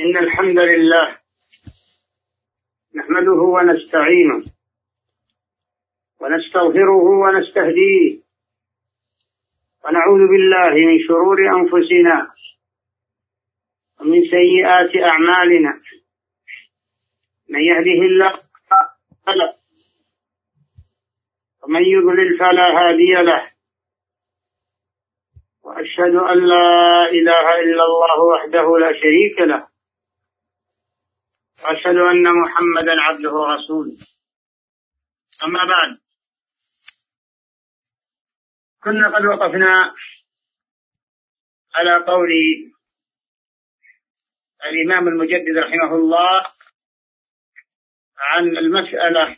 إن الحمد لله نحمده ونستعينه ونستغفره ونستهديه ونعوذ بالله من شرور أنفسنا ومن سيئات أعمالنا. من يهده الله فلا ومن يضلل فلا هادي له. وأشهد أن لا إله إلا الله وحده لا شريك له. وأشهد أن محمدا عبده ورسوله. أما بعد كنا قد وقفنا على قول الإمام المجدد رحمه الله عن المسألة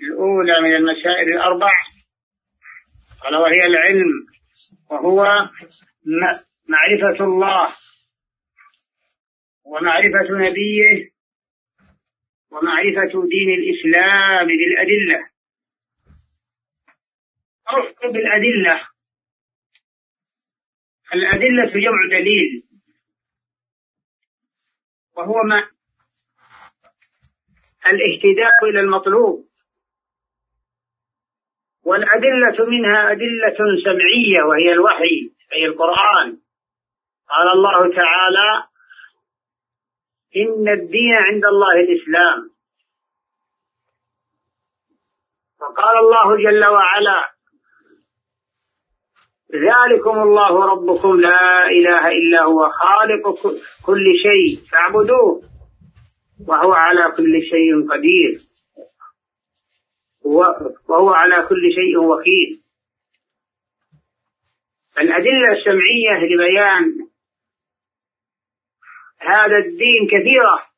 الأولى من المسائل الأربع قال وهي العلم وهو معرفة الله. ومعرفة نبيه ومعرفة دين الإسلام بالأدلة. أرفق بالأدلة. الأدلة جمع دليل. وهو ما الاهتداء إلى المطلوب. والأدلة منها أدلة سمعية وهي الوحي أي القرآن. قال الله تعالى إن الدين عند الله الإسلام. وقال الله جل وعلا ذلكم الله ربكم لا إله إلا هو خالق كل شيء فاعبدوه وهو على كل شيء قدير وهو على كل شيء وكيل. الأدلة السمعية لبيان هذا الدين كثيرة.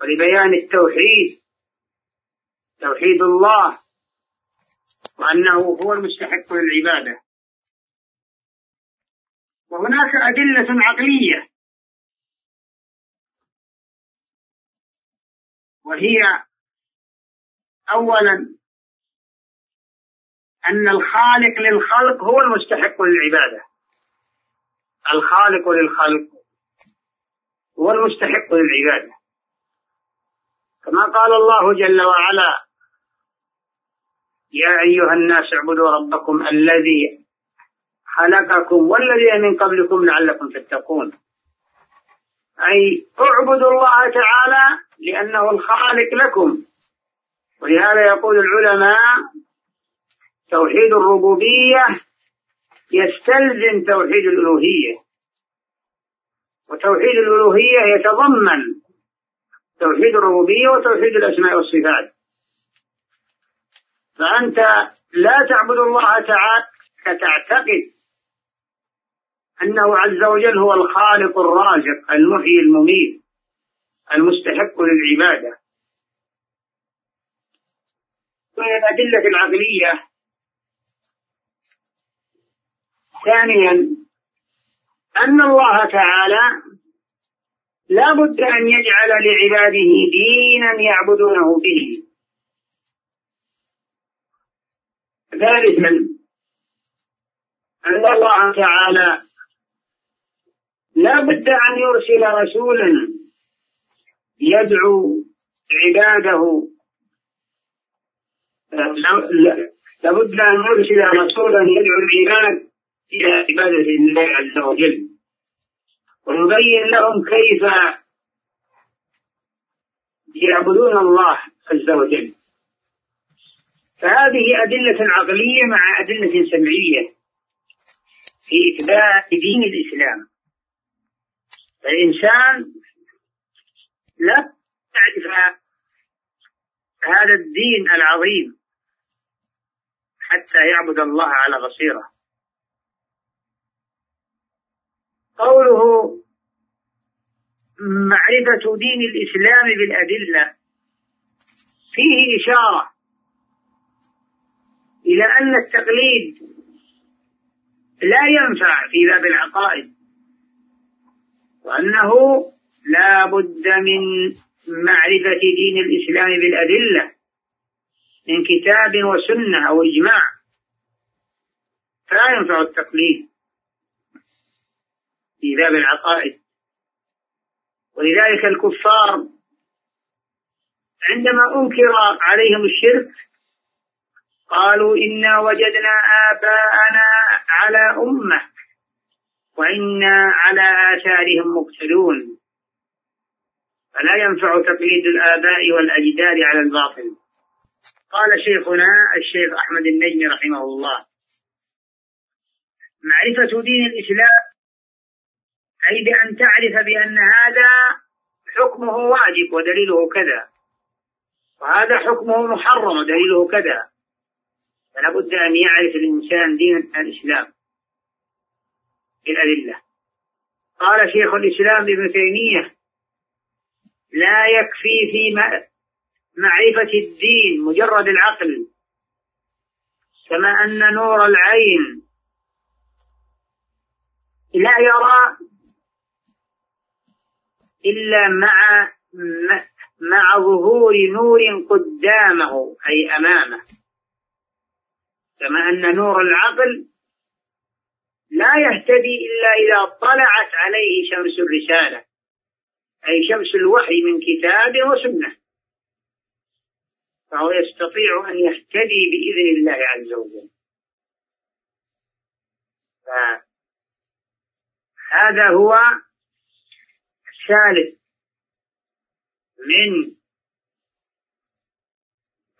ولبيان التوحيد توحيد الله وأنه هو المستحق للعبادة. وهناك أدلة عقلية. وهي أولا أن الخالق للخلق هو المستحق للعبادة. الخالق للخلق هو المستحق للعبادة. كما قال الله جل وعلا يا أيها الناس اعبدوا ربكم الذي خلقكم والذين من قبلكم لعلكم تتقون. أي اعبدوا الله تعالى لأنه الخالق لكم. ولهذا يقول العلماء توحيد الربوبية يستلزم توحيد الألوهية. وتوحيد الألوهية يتضمن توحيد الربوبية وتوحيد الأسماء والصفات. فأنت لا تعبد الله تعالى تعتقد أنه عز وجل هو الخالق الرازق المحيي المميت المستحق للعبادة. من الأدلة العقلية. ثانيا أن الله تعالى لا بد أن يجعل لعباده دينا يعبدونه به ثالثا أن الله تعالى لا بد أن يرسل رسولا يدعو عباده. لابد أن يرسل رسولا يدعو العباد إلى عبادة الله عز وجل. ويبين لهم كيف يعبدون الله عز وجل. فهذه أدلة عقلية مع أدلة سمعية في إثبات دين الإسلام. الإنسان لا يعرف هذا الدين العظيم حتى يعبد الله على بصيرة. قوله معرفة دين الإسلام بالأدلة. فيه إشارة إلى أن التقليد لا ينفع في باب العقائد وأنه لا بد من معرفة دين الإسلام بالأدلة من كتاب وسنة أو إجماع. فلا ينفع التقليد. في باب العقائد. ولذلك الكفار عندما أنكر عليهم الشرك قالوا إنا وجدنا آباءنا على أمة وإنا على آثارهم مقتدون. فلا ينفع تقليد الآباء والأجداد على الباطل. قال شيخنا الشيخ أحمد النجم رحمه الله معرفة دين الإسلام أي بأن تعرف بأن هذا حكمه واجب ودليله كذا. وهذا حكمه محرم ودليله كذا. فلا بد أن يعرف الإنسان دين الإسلام بالأدلة. قال شيخ الإسلام ابن تيمية لا يكفي في معرفة الدين مجرد العقل كما أن نور العين لا يرى إلا مع مع ظهور نور قدامه أي أمامه. كما أن نور العقل لا يهتدي إلا إذا طلعت عليه شمس الرسالة أي شمس الوحي من كتاب وسنة. فهو يستطيع أن يهتدي بإذن الله عز وجل. هذا هو الثالث من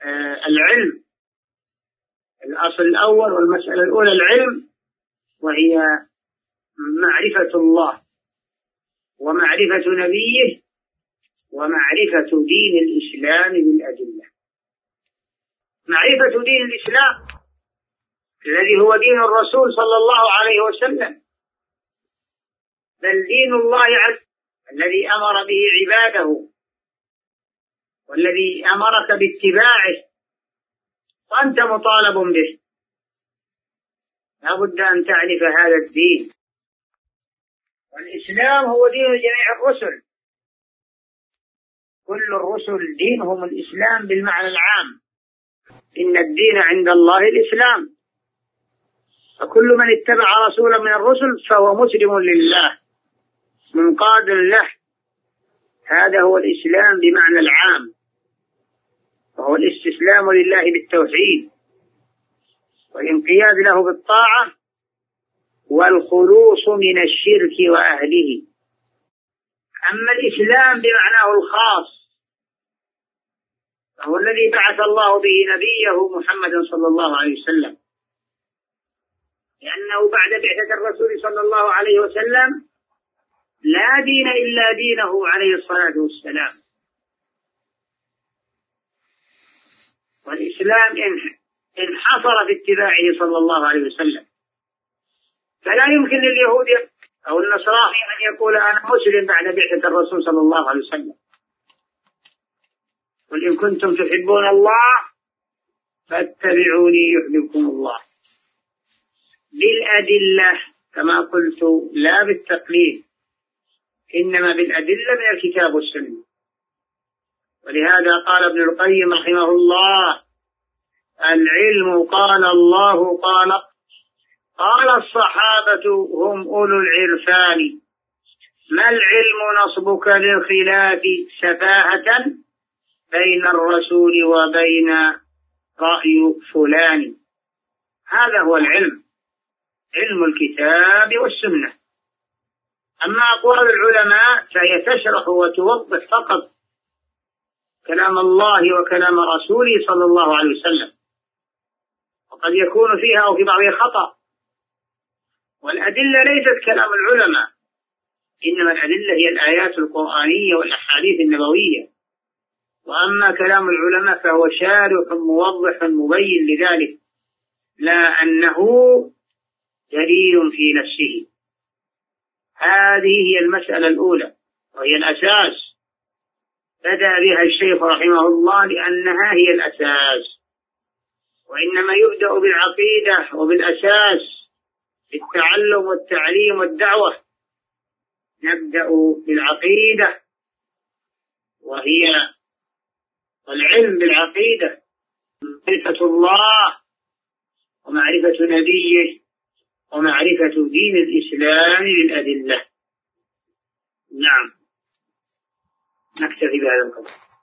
آه، العلم. الأصل الأول والمسألة الأولى العلم وهي معرفة الله ومعرفة نبيه ومعرفة دين الإسلام بالأدلة. معرفة دين الإسلام الذي هو دين الرسول صلى الله عليه وسلم. بل دين الله عز الذي أمر به عباده والذي أمرك باتباعه وأنت مطالب به. لا بد أن تعرف هذا الدين. والإسلام هو دين جميع الرسل. كل الرسل دينهم الإسلام بالمعنى العام. إن الدين عند الله الإسلام. فكل من اتبع رسولا من الرسل فهو مسلم لله. منقاد له. هذا هو الإسلام بمعنى العام. وهو الاستسلام لله بالتوحيد. والانقياد له بالطاعة والخلوص من الشرك وأهله. أما الإسلام بمعناه الخاص فهو الذي بعث الله به نبيه محمدا صلى الله عليه وسلم. لأنه بعد بعثة الرسول صلى الله عليه وسلم لا دين إلا دينه عليه الصلاة والسلام. والإسلام انحصر في اتباعه صلى الله عليه وسلم. فلا يمكن لليهود أو النصراني أن يقول أنا مسلم بعد بعثة الرسول صلى الله عليه وسلم. قل إن كنتم تحبون الله فاتبعوني يحببكم الله. بالأدلة كما قلت لا بالتقليد. إنما بالأدلة من الكتاب والسنة. ولهذا قال ابن القيم رحمه الله العلم قال الله قال قال الصحابة هم أولو العرفان. ما العلم نصبك للخلاف سفاهة بين الرسول وبين رأي فلان؟ هذا هو العلم علم الكتاب والسنة. أما أقوال العلماء فهي تشرح وتوضح فقط كلام الله وكلام رسوله صلى الله عليه وسلم. وقد يكون فيها أو في بعضها خطأ. والأدلة ليست كلام العلماء إنما الأدلة هي الآيات القرآنية والأحاديث النبوية. وأما كلام العلماء فهو شارح موضح مبين لذلك لا أنه دليل في نفسه. هذه هي المسألة الأولى وهي الأساس. بدأ بها الشيخ رحمه الله لأنها هي الأساس وإنما يبدأ بالعقيدة وبالأساس التعلم والتعليم والدعوة. نبدأ بالعقيدة وهي العلم بالعقيدة معرفة الله ومعرفة نبيه. ومعرفة دين الإسلام بالأدلة نعم. نكتفي بهذا القدر.